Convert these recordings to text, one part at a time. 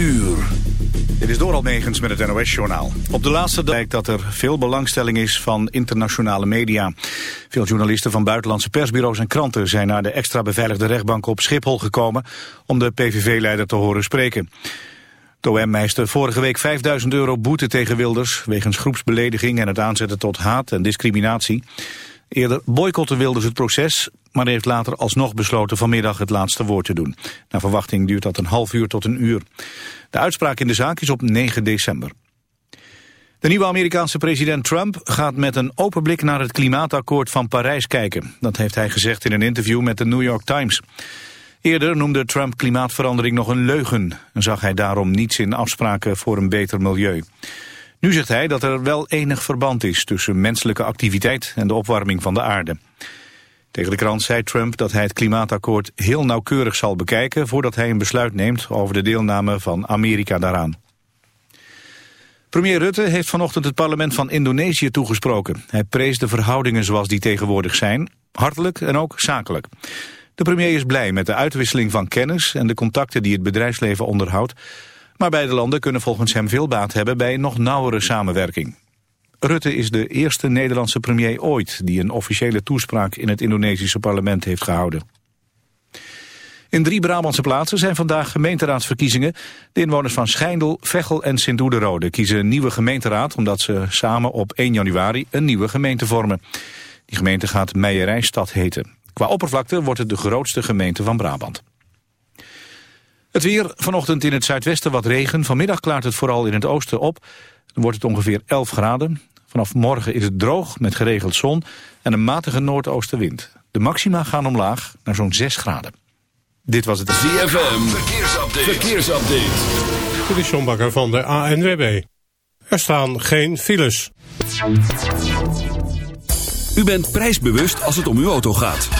uur. Dit is door Almegens met het NOS-journaal. Op de laatste dag dat er veel belangstelling is van internationale media. Veel journalisten van buitenlandse persbureaus en kranten... zijn naar de extra beveiligde rechtbank op Schiphol gekomen... om de PVV-leider te horen spreken. De OM vorige week 5000 euro boete tegen Wilders... wegens groepsbelediging en het aanzetten tot haat en discriminatie. Eerder boycotten Wilders het proces, maar heeft later alsnog besloten vanmiddag het laatste woord te doen. Naar verwachting duurt dat een half uur tot een uur. De uitspraak in de zaak is op 9 december. De nieuwe Amerikaanse president Trump gaat met een open blik naar het klimaatakkoord van Parijs kijken. Dat heeft hij gezegd in een interview met de New York Times. Eerder noemde Trump klimaatverandering nog een leugen en zag hij daarom niets in afspraken voor een beter milieu. Nu zegt hij dat er wel enig verband is tussen menselijke activiteit en de opwarming van de aarde. Tegen de krant zei Trump dat hij het klimaatakkoord heel nauwkeurig zal bekijken voordat hij een besluit neemt over de deelname van Amerika daaraan. Premier Rutte heeft vanochtend het parlement van Indonesië toegesproken. Hij prees de verhoudingen zoals die tegenwoordig zijn, hartelijk en ook zakelijk. De premier is blij met de uitwisseling van kennis en de contacten die het bedrijfsleven onderhoudt. Maar beide landen kunnen volgens hem veel baat hebben bij nog nauwere samenwerking. Rutte is de eerste Nederlandse premier ooit die een officiële toespraak in het Indonesische parlement heeft gehouden. In drie Brabantse plaatsen zijn vandaag gemeenteraadsverkiezingen. De inwoners van Schijndel, Veghel en Sint-Oederode kiezen een nieuwe gemeenteraad... omdat ze samen op 1 januari een nieuwe gemeente vormen. Die gemeente gaat Meijerijstad heten. Qua oppervlakte wordt het de grootste gemeente van Brabant. Het weer, vanochtend in het zuidwesten wat regen. Vanmiddag klaart het vooral in het oosten op. Dan wordt het ongeveer 11 graden. Vanaf morgen is het droog met geregeld zon en een matige noordoostenwind. De maxima gaan omlaag naar zo'n 6 graden. Dit was het ZFM. Verkeersupdate. Verkeersupdate. Dit is John Bakker van de ANWB. Er staan geen files. U bent prijsbewust als het om uw auto gaat.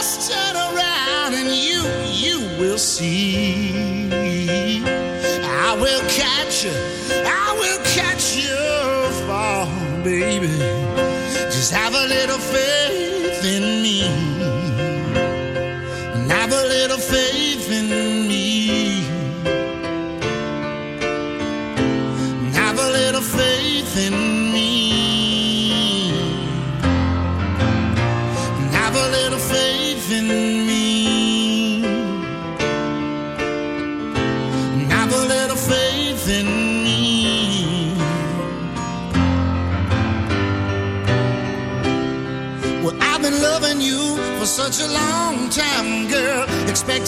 Just turn around and you, you will see. I will catch you, I will catch you fall, baby.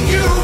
think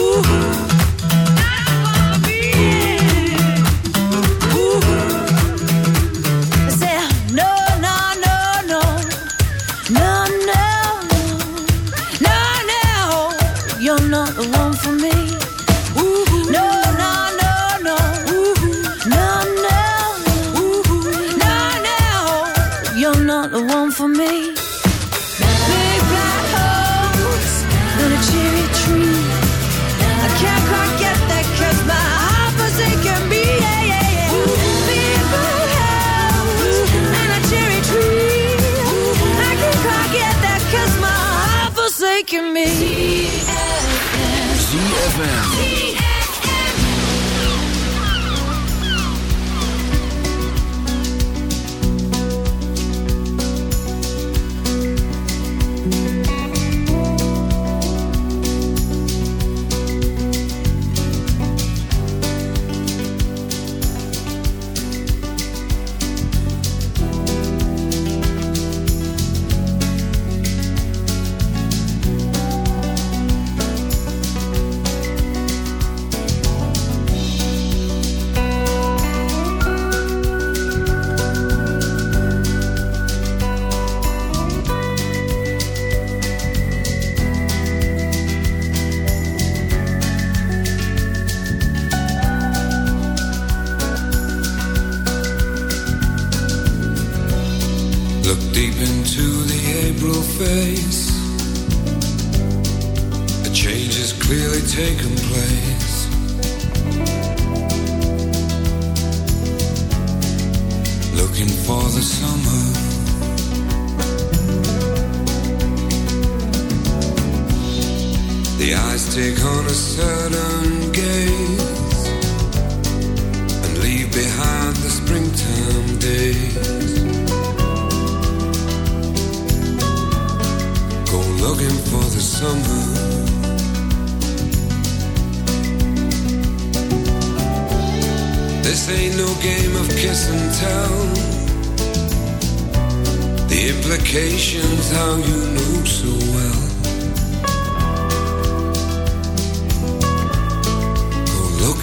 Ooh. ZFM.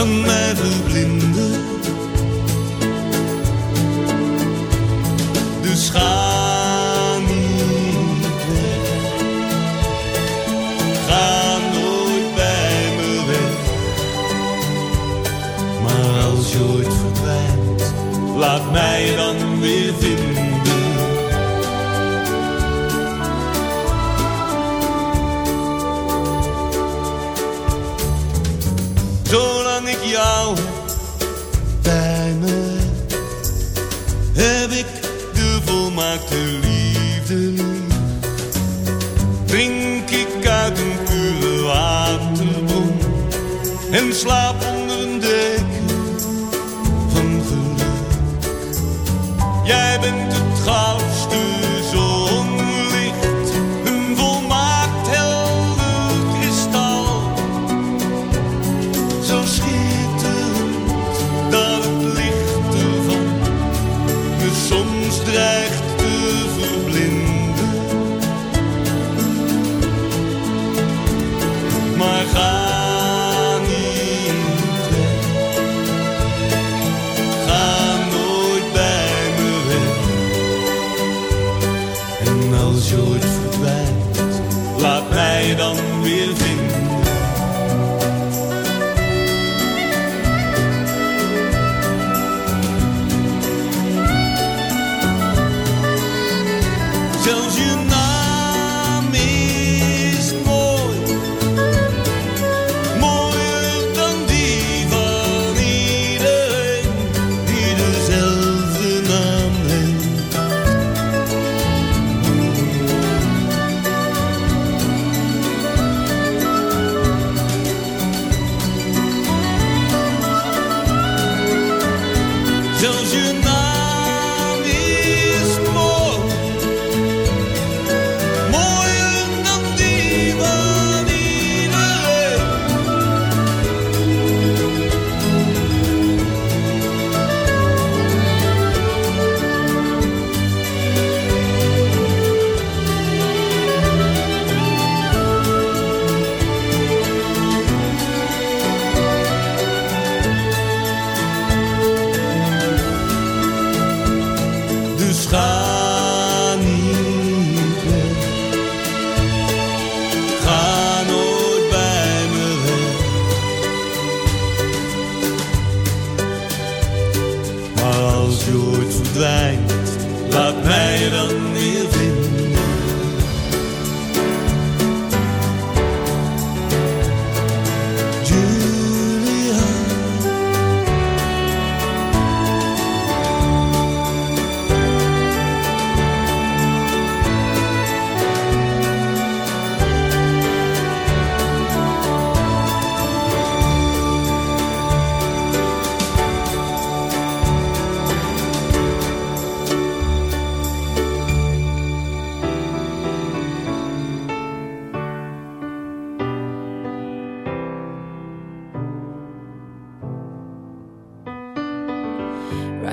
Kan mij verblinden. Dus ga niet weg,